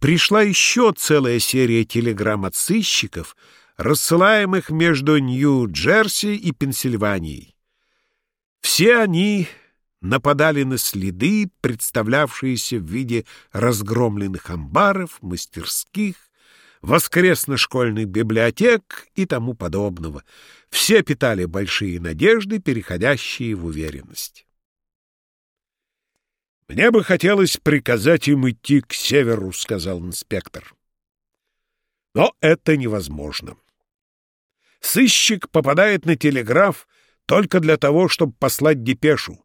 Пришла еще целая серия телеграмм от сыщиков, рассылаемых между Нью-Джерси и Пенсильванией. Все они нападали на следы, представлявшиеся в виде разгромленных амбаров, мастерских, воскресно-школьных библиотек и тому подобного. Все питали большие надежды, переходящие в уверенность. «Мне бы хотелось приказать им идти к северу», — сказал инспектор. «Но это невозможно. Сыщик попадает на телеграф только для того, чтобы послать депешу.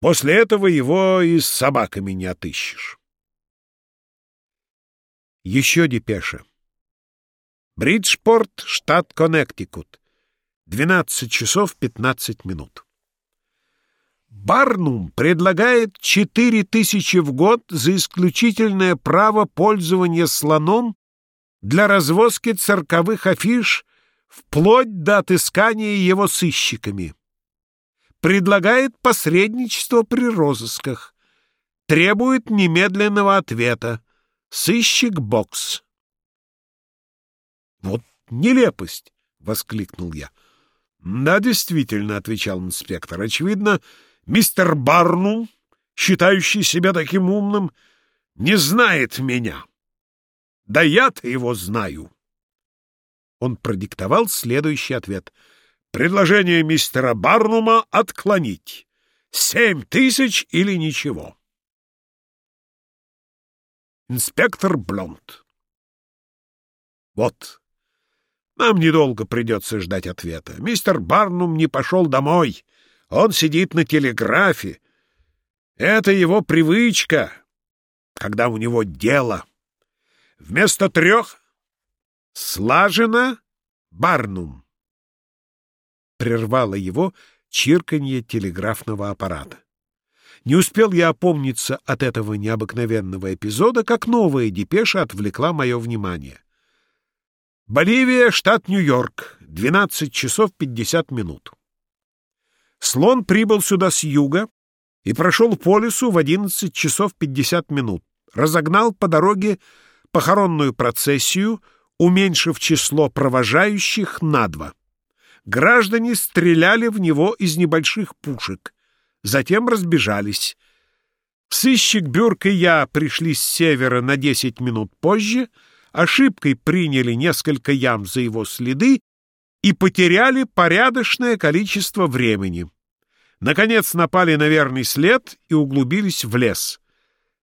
После этого его и с собаками не отыщешь». Еще депеша. Бриджпорт, штат Коннектикут. 12 часов 15 минут. Барнум предлагает 4 тысячи в год за исключительное право пользования слоном для развозки цирковых афиш вплоть до отыскания его сыщиками. Предлагает посредничество при розысках. Требует немедленного ответа. Сыщик-бокс. «Вот нелепость!» — воскликнул я. «Да, действительно», — отвечал инспектор. «Очевидно, мистер Барнум, считающий себя таким умным, не знает меня. Да я-то его знаю». Он продиктовал следующий ответ. «Предложение мистера Барнума отклонить. Семь тысяч или ничего». Инспектор Блонт. Вот. Нам недолго придется ждать ответа. Мистер Барнум не пошел домой. Он сидит на телеграфе. Это его привычка, когда у него дело. Вместо трех слажено Барнум. Прервало его чирканье телеграфного аппарата. Не успел я опомниться от этого необыкновенного эпизода, как новая депеша отвлекла мое внимание. Боливия, штат Нью-Йорк, 12 часов 50 минут. Слон прибыл сюда с юга и прошел по лесу в 11 часов 50 минут. Разогнал по дороге похоронную процессию, уменьшив число провожающих на два. Граждане стреляли в него из небольших пушек — затем разбежались. Сыщик Бюрк и я пришли с севера на десять минут позже, ошибкой приняли несколько ям за его следы и потеряли порядочное количество времени. Наконец напали на верный след и углубились в лес.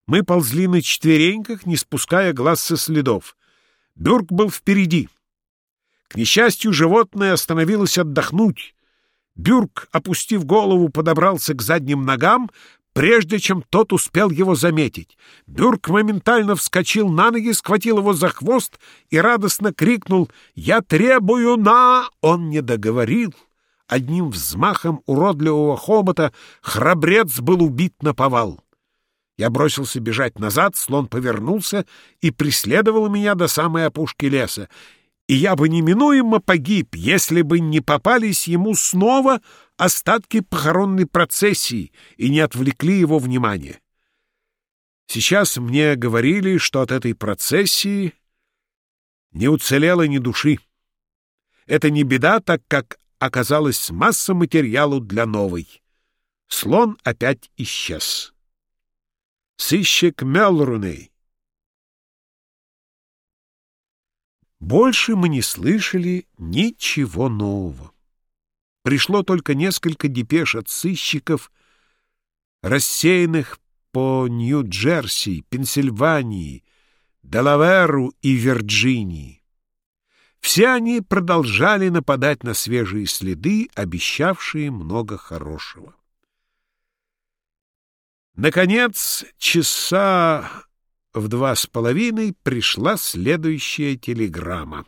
Мы ползли на четвереньках, не спуская глаз со следов. Бюрк был впереди. К несчастью, животное остановилось отдохнуть, Бюрк, опустив голову, подобрался к задним ногам, прежде чем тот успел его заметить. Бюрк моментально вскочил на ноги, схватил его за хвост и радостно крикнул «Я требую на...» Он не договорил. Одним взмахом уродливого хобота храбрец был убит на повал. Я бросился бежать назад, слон повернулся и преследовал меня до самой опушки леса и я бы неминуемо погиб, если бы не попались ему снова остатки похоронной процессии и не отвлекли его внимание. Сейчас мне говорили, что от этой процессии не уцелело ни души. Это не беда, так как оказалась масса материалу для новой. Слон опять исчез. Сыщик Мелруней Больше мы не слышали ничего нового. Пришло только несколько депеш от сыщиков, рассеянных по Нью-Джерси, Пенсильвании, Делаверу и Вирджинии. Все они продолжали нападать на свежие следы, обещавшие много хорошего. Наконец, часа в два с половиной пришла следующая телеграмма.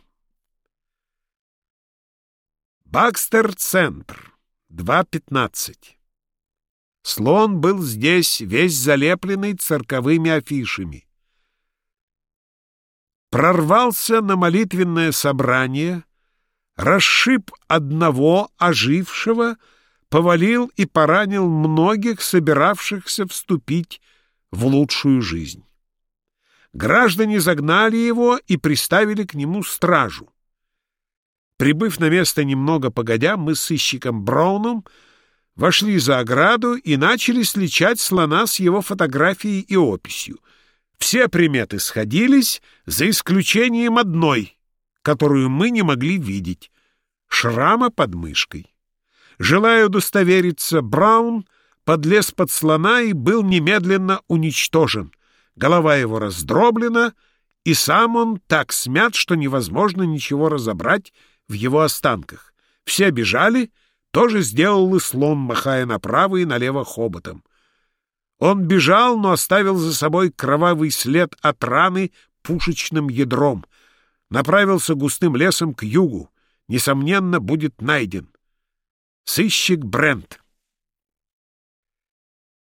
Бакстер-центр, 2.15. Слон был здесь весь залепленный цирковыми афишами. Прорвался на молитвенное собрание, расшиб одного ожившего, повалил и поранил многих, собиравшихся вступить в лучшую жизнь. граждане загнали его и приставили к нему стражу. Прибыв на место немного погодя, мы с сыщиком Брауном вошли за ограду и начали сличать слона с его фотографией и описью. Все приметы сходились, за исключением одной, которую мы не могли видеть — шрама под мышкой. Желая удостовериться, Браун подлез под слона и был немедленно уничтожен. Голова его раздроблена, и сам он так смят, что невозможно ничего разобрать в его останках. Все бежали, тоже сделал и слон, махая направо и налево хоботом. Он бежал, но оставил за собой кровавый след от раны пушечным ядром. Направился густым лесом к югу. Несомненно, будет найден. Сыщик Брент.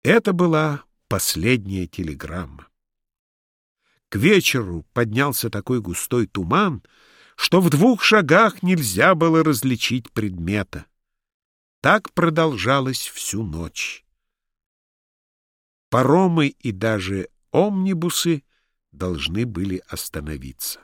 Это была последняя телеграмма. К вечеру поднялся такой густой туман, что в двух шагах нельзя было различить предмета. Так продолжалось всю ночь. Паромы и даже омнибусы должны были остановиться.